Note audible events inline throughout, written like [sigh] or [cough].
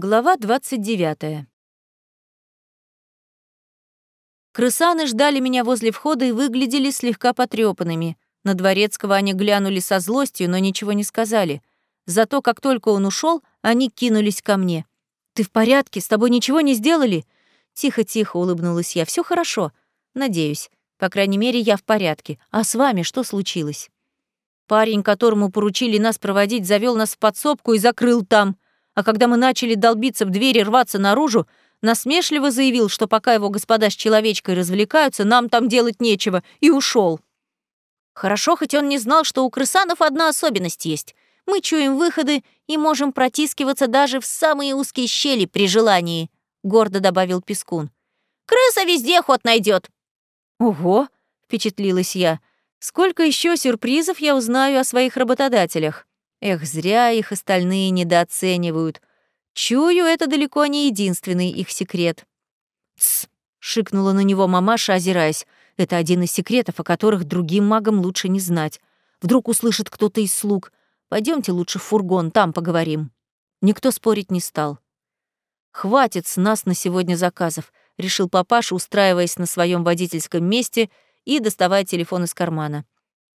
Глава 29. Крысаны ждали меня возле входа и выглядели слегка потрепанными. На Дворецкого они глянули со злостью, но ничего не сказали. Зато как только он ушел, они кинулись ко мне. «Ты в порядке? С тобой ничего не сделали?» Тихо-тихо улыбнулась я. Все хорошо. Надеюсь. По крайней мере, я в порядке. А с вами что случилось?» Парень, которому поручили нас проводить, завел нас в подсобку и закрыл там — а когда мы начали долбиться в двери, рваться наружу, насмешливо заявил, что пока его господа с человечкой развлекаются, нам там делать нечего, и ушел. Хорошо, хоть он не знал, что у крысанов одна особенность есть. Мы чуем выходы и можем протискиваться даже в самые узкие щели при желании, гордо добавил Пескун. Крыса везде ход найдет. Ого, впечатлилась я. Сколько еще сюрпризов я узнаю о своих работодателях. Эх, зря их остальные недооценивают. Чую, это далеко не единственный их секрет. «Тсс!» — шикнула на него мамаша, озираясь. «Это один из секретов, о которых другим магам лучше не знать. Вдруг услышит кто-то из слуг. Пойдемте лучше в фургон, там поговорим». Никто спорить не стал. «Хватит с нас на сегодня заказов», — решил папаша, устраиваясь на своем водительском месте и доставая телефон из кармана.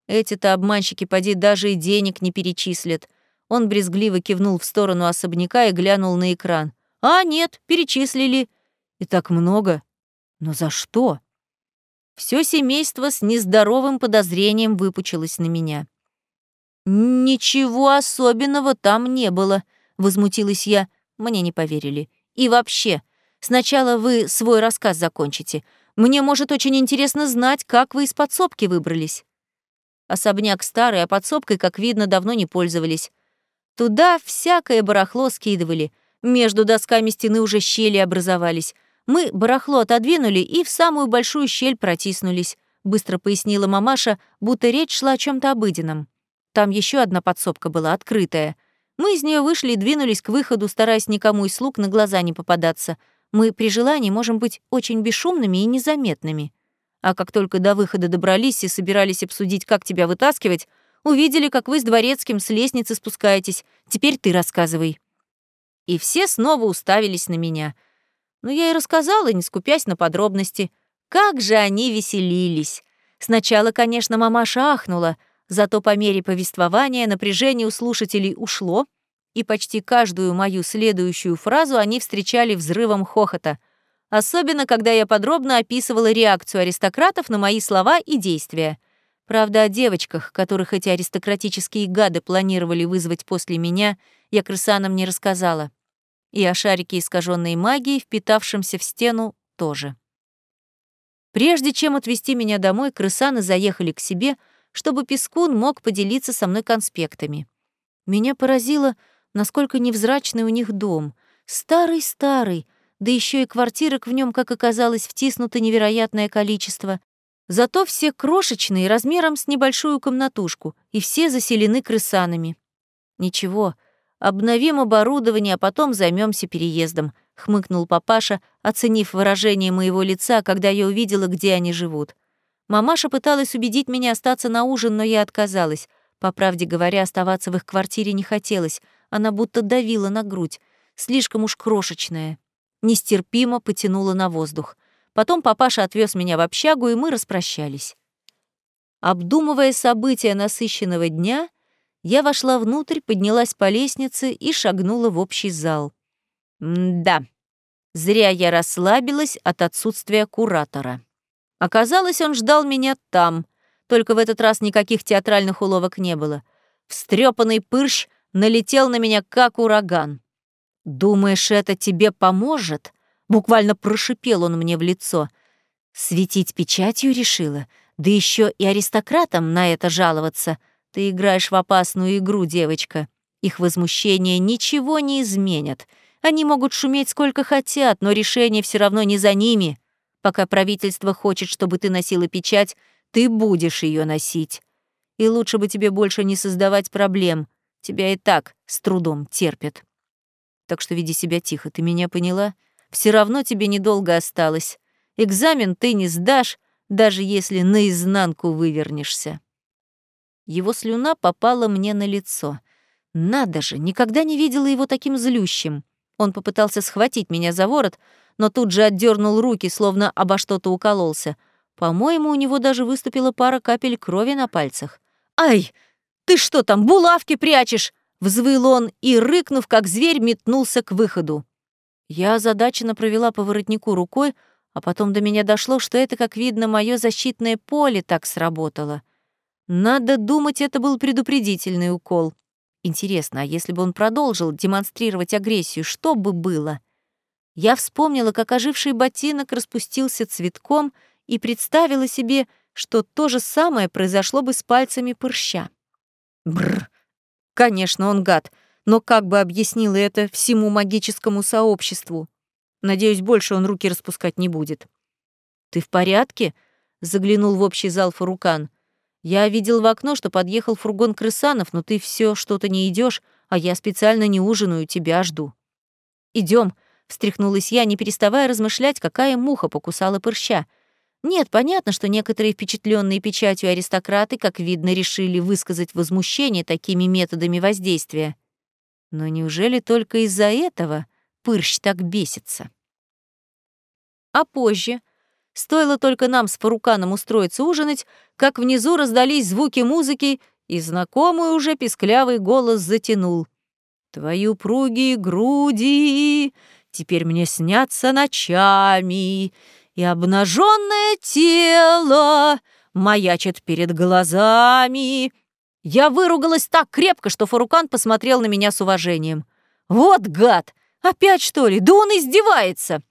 Эти-то обманщики поди даже и денег не перечислят. Он брезгливо кивнул в сторону особняка и глянул на экран. А, нет, перечислили. И так много. Но за что? Все семейство с нездоровым подозрением выпучилось на меня. «Ничего особенного там не было», — возмутилась я. Мне не поверили. «И вообще, сначала вы свой рассказ закончите. Мне, может, очень интересно знать, как вы из подсобки выбрались». Особняк старый, а подсобкой, как видно, давно не пользовались. Туда всякое барахло скидывали. Между досками стены уже щели образовались. Мы барахло отодвинули и в самую большую щель протиснулись, быстро пояснила мамаша, будто речь шла о чем то обыденном. Там еще одна подсобка была, открытая. Мы из нее вышли и двинулись к выходу, стараясь никому из слуг на глаза не попадаться. Мы при желании можем быть очень бесшумными и незаметными. А как только до выхода добрались и собирались обсудить, как тебя вытаскивать, увидели, как вы с дворецким с лестницы спускаетесь. Теперь ты рассказывай». И все снова уставились на меня. Но я и рассказала, не скупясь на подробности. Как же они веселились! Сначала, конечно, мамаша ахнула, зато по мере повествования напряжение у слушателей ушло, и почти каждую мою следующую фразу они встречали взрывом хохота — особенно когда я подробно описывала реакцию аристократов на мои слова и действия. Правда, о девочках, которых эти аристократические гады планировали вызвать после меня, я крысанам не рассказала. И о шарике искаженной магии, впитавшемся в стену, тоже. Прежде чем отвезти меня домой, крысаны заехали к себе, чтобы Пескун мог поделиться со мной конспектами. Меня поразило, насколько невзрачный у них дом. Старый-старый, да еще и квартирок в нем, как оказалось, втиснуто невероятное количество. Зато все крошечные, размером с небольшую комнатушку, и все заселены крысанами. Ничего, обновим оборудование, а потом займемся переездом, хмыкнул папаша, оценив выражение моего лица, когда я увидела, где они живут. Мамаша пыталась убедить меня остаться на ужин, но я отказалась. По правде говоря, оставаться в их квартире не хотелось. Она будто давила на грудь. Слишком уж крошечная нестерпимо потянуло на воздух. Потом папаша отвез меня в общагу, и мы распрощались. Обдумывая события насыщенного дня, я вошла внутрь, поднялась по лестнице и шагнула в общий зал. да, зря я расслабилась от отсутствия куратора. Оказалось, он ждал меня там, только в этот раз никаких театральных уловок не было. Встрепанный пырщ налетел на меня как ураган. «Думаешь, это тебе поможет?» Буквально прошипел он мне в лицо. «Светить печатью решила? Да еще и аристократам на это жаловаться. Ты играешь в опасную игру, девочка. Их возмущение ничего не изменят. Они могут шуметь сколько хотят, но решение все равно не за ними. Пока правительство хочет, чтобы ты носила печать, ты будешь ее носить. И лучше бы тебе больше не создавать проблем. Тебя и так с трудом терпят так что веди себя тихо, ты меня поняла? Все равно тебе недолго осталось. Экзамен ты не сдашь, даже если наизнанку вывернешься. Его слюна попала мне на лицо. Надо же, никогда не видела его таким злющим. Он попытался схватить меня за ворот, но тут же отдернул руки, словно обо что-то укололся. По-моему, у него даже выступила пара капель крови на пальцах. «Ай! Ты что там, булавки прячешь?» Взвыл он и, рыкнув, как зверь, метнулся к выходу. Я озадаченно провела по воротнику рукой, а потом до меня дошло, что это, как видно, мое защитное поле так сработало. Надо думать, это был предупредительный укол. Интересно, а если бы он продолжил демонстрировать агрессию, что бы было? Я вспомнила, как оживший ботинок распустился цветком и представила себе, что то же самое произошло бы с пальцами прыща. Бррр, Конечно, он гад, но как бы объяснил это всему магическому сообществу? Надеюсь, больше он руки распускать не будет. «Ты в порядке?» — заглянул в общий зал Фарукан. «Я видел в окно, что подъехал фургон крысанов, но ты все что-то не идешь, а я специально не ужинаю, тебя жду». Идем, встряхнулась я, не переставая размышлять, какая муха покусала прыща — нет, понятно, что некоторые впечатленные печатью аристократы, как видно, решили высказать возмущение такими методами воздействия. Но неужели только из-за этого Пырщ так бесится? А позже, стоило только нам с Фаруканом устроиться ужинать, как внизу раздались звуки музыки, и знакомый уже писклявый голос затянул. «Твои упругие груди теперь мне снятся ночами, и обнаженное тело маячит перед глазами. Я выругалась так крепко, что Фарукан посмотрел на меня с уважением. «Вот гад! Опять, что ли? Да он издевается!»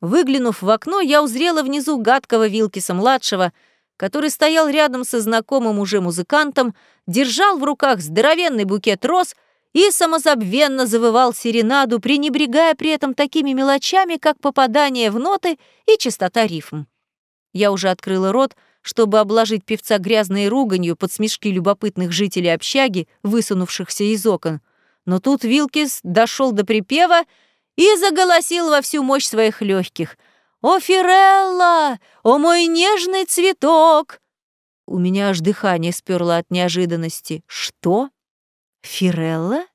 Выглянув в окно, я узрела внизу гадкого Вилкиса-младшего, который стоял рядом со знакомым уже музыкантом, держал в руках здоровенный букет роз — и самозабвенно завывал серенаду, пренебрегая при этом такими мелочами, как попадание в ноты и частота рифм. Я уже открыла рот, чтобы обложить певца грязной руганью под смешки любопытных жителей общаги, высунувшихся из окон. Но тут Вилкис дошел до припева и заголосил во всю мощь своих легких. «О, Фирелла! О, мой нежный цветок!» У меня аж дыхание сперло от неожиданности. «Что?» Фирелла?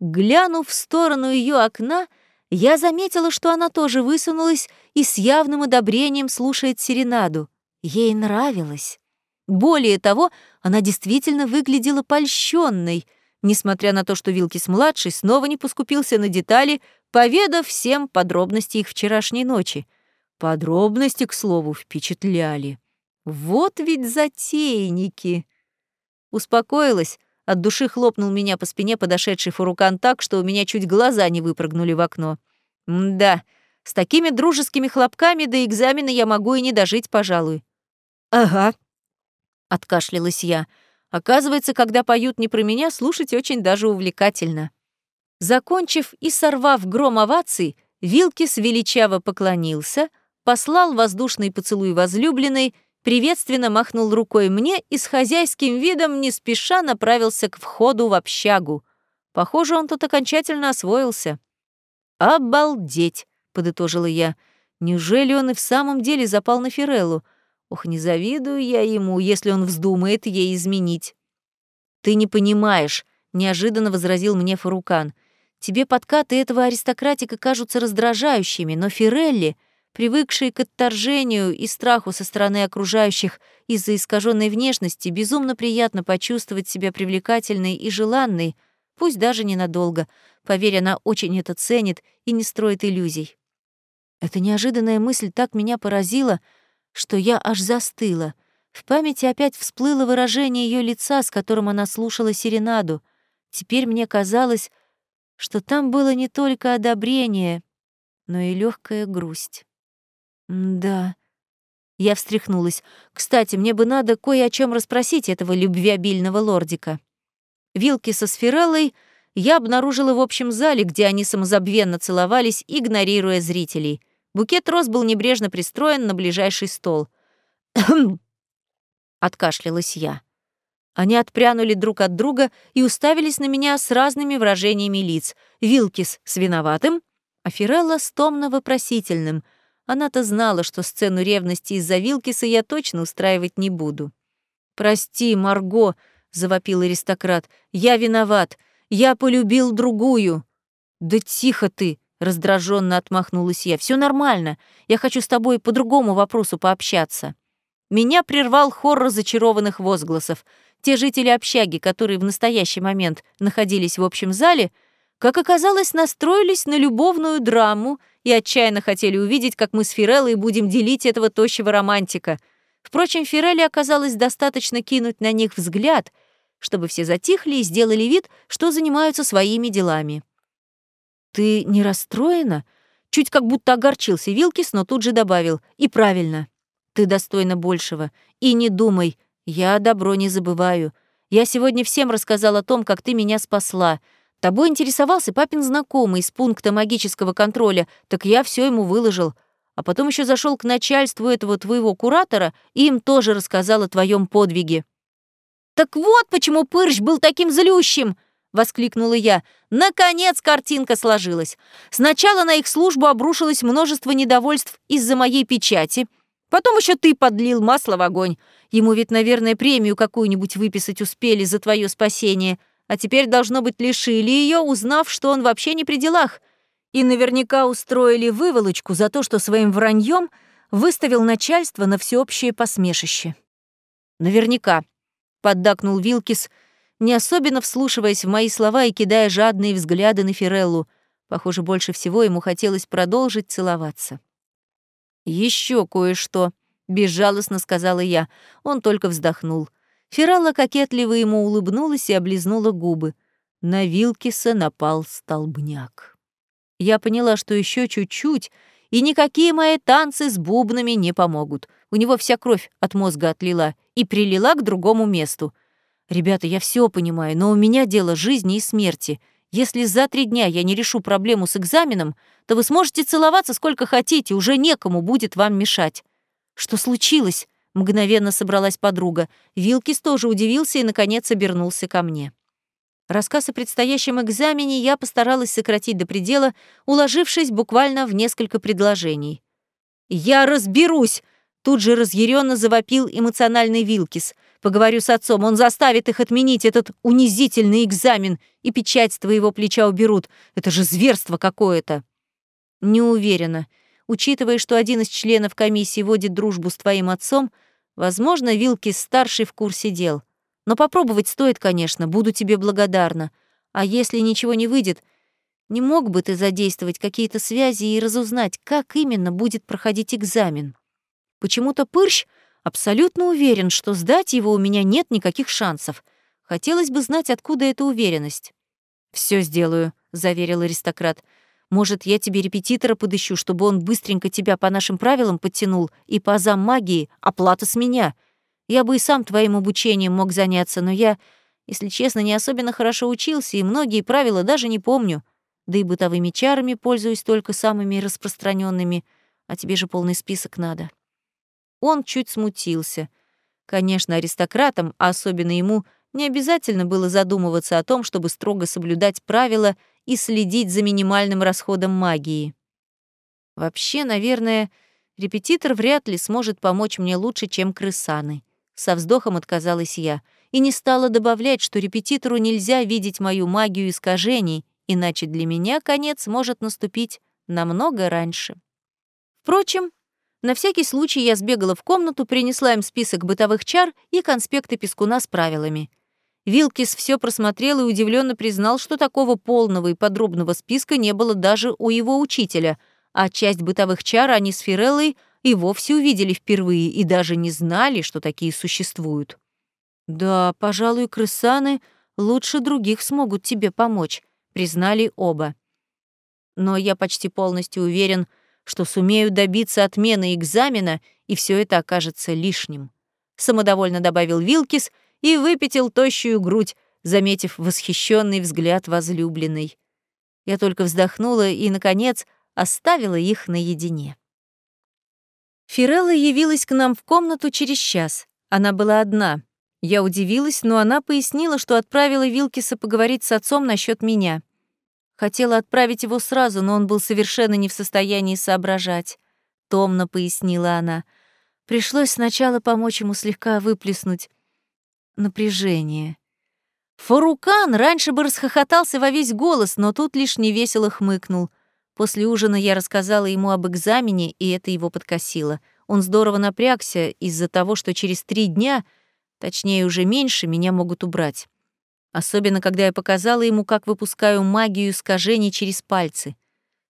Глянув в сторону ее окна, я заметила, что она тоже высунулась и с явным одобрением слушает серенаду. Ей нравилось. Более того, она действительно выглядела польщенной, несмотря на то, что Вилкис-младший снова не поскупился на детали, поведав всем подробности их вчерашней ночи. Подробности, к слову, впечатляли. Вот ведь затейники! Успокоилась, от души хлопнул меня по спине подошедший фурукан так, что у меня чуть глаза не выпрыгнули в окно. да, с такими дружескими хлопками до экзамена я могу и не дожить, пожалуй. Ага, откашлялась я. Оказывается, когда поют не про меня, слушать очень даже увлекательно. Закончив и сорвав гром оваций, Вилкис величаво поклонился, послал воздушный поцелуй возлюбленной приветственно махнул рукой мне и с хозяйским видом не спеша направился к входу в общагу. Похоже, он тут окончательно освоился. «Обалдеть!» — подытожила я. «Неужели он и в самом деле запал на Фиреллу? Ох, не завидую я ему, если он вздумает ей изменить». «Ты не понимаешь», — неожиданно возразил мне Фарукан. «Тебе подкаты этого аристократика кажутся раздражающими, но Фирелли Привыкшие к отторжению и страху со стороны окружающих из-за искаженной внешности, безумно приятно почувствовать себя привлекательной и желанной, пусть даже ненадолго. Поверь, она очень это ценит и не строит иллюзий. Эта неожиданная мысль так меня поразила, что я аж застыла. В памяти опять всплыло выражение ее лица, с которым она слушала серенаду. Теперь мне казалось, что там было не только одобрение, но и легкая грусть. «Да». Я встряхнулась. «Кстати, мне бы надо кое о чем расспросить этого любвеобильного лордика». Вилки со сфереллой я обнаружила в общем зале, где они самозабвенно целовались, игнорируя зрителей. Букет роз был небрежно пристроен на ближайший стол. [coughs] Откашлялась я. Они отпрянули друг от друга и уставились на меня с разными выражениями лиц. Вилкис с виноватым, а Фирелла с томно-вопросительным — она-то знала, что сцену ревности из-за Вилкиса я точно устраивать не буду. «Прости, Марго», — завопил аристократ, — «я виноват. Я полюбил другую». «Да тихо ты!» — раздраженно отмахнулась я. Все нормально. Я хочу с тобой по другому вопросу пообщаться». Меня прервал хор разочарованных возгласов. Те жители общаги, которые в настоящий момент находились в общем зале, как оказалось, настроились на любовную драму и отчаянно хотели увидеть, как мы с Фиреллой будем делить этого тощего романтика. Впрочем, Фирелле оказалось достаточно кинуть на них взгляд, чтобы все затихли и сделали вид, что занимаются своими делами. «Ты не расстроена?» Чуть как будто огорчился Вилкис, но тут же добавил. «И правильно. Ты достойна большего. И не думай, я добро не забываю. Я сегодня всем рассказал о том, как ты меня спасла. Тобой интересовался папин знакомый из пункта магического контроля, так я все ему выложил. А потом еще зашел к начальству этого твоего куратора и им тоже рассказал о твоем подвиге. «Так вот почему Пырщ был таким злющим!» — воскликнула я. Наконец картинка сложилась. Сначала на их службу обрушилось множество недовольств из-за моей печати — Потом еще ты подлил масло в огонь. Ему ведь, наверное, премию какую-нибудь выписать успели за твое спасение, а теперь, должно быть, лишили ее, узнав, что он вообще не при делах. И наверняка устроили выволочку за то, что своим враньем выставил начальство на всеобщее посмешище. Наверняка, поддакнул Вилкис, не особенно вслушиваясь в мои слова и кидая жадные взгляды на Фиреллу. Похоже, больше всего ему хотелось продолжить целоваться. Еще кое-что», — безжалостно сказала я. Он только вздохнул. Фиралла кокетливо ему улыбнулась и облизнула губы. На Вилкиса напал столбняк. Я поняла, что еще чуть-чуть, и никакие мои танцы с бубнами не помогут. У него вся кровь от мозга отлила и прилила к другому месту. «Ребята, я все понимаю, но у меня дело жизни и смерти. Если за три дня я не решу проблему с экзаменом, то вы сможете целоваться сколько хотите, уже некому будет вам мешать». «Что случилось?» — мгновенно собралась подруга. Вилкис тоже удивился и, наконец, обернулся ко мне. Рассказ о предстоящем экзамене я постаралась сократить до предела, уложившись буквально в несколько предложений. «Я разберусь!» — тут же разъяренно завопил эмоциональный Вилкис — Поговорю с отцом, он заставит их отменить этот унизительный экзамен, и печать с твоего плеча уберут. Это же зверство какое-то. Не уверена. Учитывая, что один из членов комиссии водит дружбу с твоим отцом, возможно, Вилки старший в курсе дел. Но попробовать стоит, конечно, буду тебе благодарна. А если ничего не выйдет, не мог бы ты задействовать какие-то связи и разузнать, как именно будет проходить экзамен? Почему-то Пырщ Абсолютно уверен, что сдать его у меня нет никаких шансов. Хотелось бы знать, откуда эта уверенность. Все сделаю», — заверил аристократ. «Может, я тебе репетитора подыщу, чтобы он быстренько тебя по нашим правилам подтянул, и по азам магии оплата с меня. Я бы и сам твоим обучением мог заняться, но я, если честно, не особенно хорошо учился, и многие правила даже не помню. Да и бытовыми чарами пользуюсь только самыми распространенными, а тебе же полный список надо». Он чуть смутился. Конечно, аристократам, а особенно ему, не обязательно было задумываться о том, чтобы строго соблюдать правила и следить за минимальным расходом магии. Вообще, наверное, репетитор вряд ли сможет помочь мне лучше, чем крысаны. Со вздохом отказалась я и не стала добавлять, что репетитору нельзя видеть мою магию искажений, иначе для меня конец может наступить намного раньше. Впрочем, на всякий случай я сбегала в комнату, принесла им список бытовых чар и конспекты пескуна с правилами. Вилкис все просмотрел и удивленно признал, что такого полного и подробного списка не было даже у его учителя, а часть бытовых чар они с Фиреллой и вовсе увидели впервые и даже не знали, что такие существуют. «Да, пожалуй, крысаны лучше других смогут тебе помочь», — признали оба. Но я почти полностью уверен, что сумею добиться отмены экзамена, и все это окажется лишним. Самодовольно добавил Вилкис и выпятил тощую грудь, заметив восхищенный взгляд возлюбленной. Я только вздохнула и, наконец, оставила их наедине. Фирелла явилась к нам в комнату через час. Она была одна. Я удивилась, но она пояснила, что отправила Вилкиса поговорить с отцом насчет меня. Хотела отправить его сразу, но он был совершенно не в состоянии соображать. Томно пояснила она. Пришлось сначала помочь ему слегка выплеснуть напряжение. Фарукан раньше бы расхохотался во весь голос, но тут лишь невесело хмыкнул. После ужина я рассказала ему об экзамене, и это его подкосило. Он здорово напрягся из-за того, что через три дня, точнее уже меньше, меня могут убрать. Особенно, когда я показала ему, как выпускаю магию искажений через пальцы.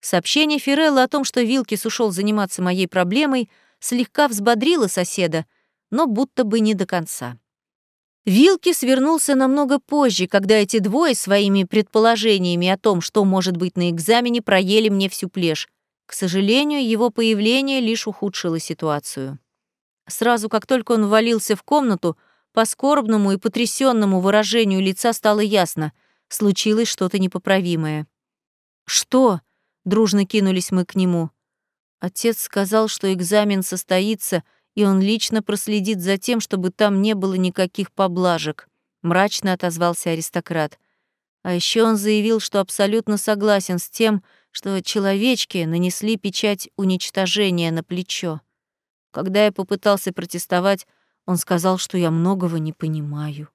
Сообщение Фирелла о том, что Вилкис ушел заниматься моей проблемой, слегка взбодрило соседа, но будто бы не до конца. Вилки свернулся намного позже, когда эти двое своими предположениями о том, что может быть на экзамене, проели мне всю плешь. К сожалению, его появление лишь ухудшило ситуацию. Сразу, как только он ввалился в комнату, по скорбному и потрясенному выражению лица стало ясно — случилось что-то непоправимое. «Что?» — дружно кинулись мы к нему. Отец сказал, что экзамен состоится — и он лично проследит за тем, чтобы там не было никаких поблажек», — мрачно отозвался аристократ. А еще он заявил, что абсолютно согласен с тем, что человечки нанесли печать уничтожения на плечо. Когда я попытался протестовать, он сказал, что я многого не понимаю.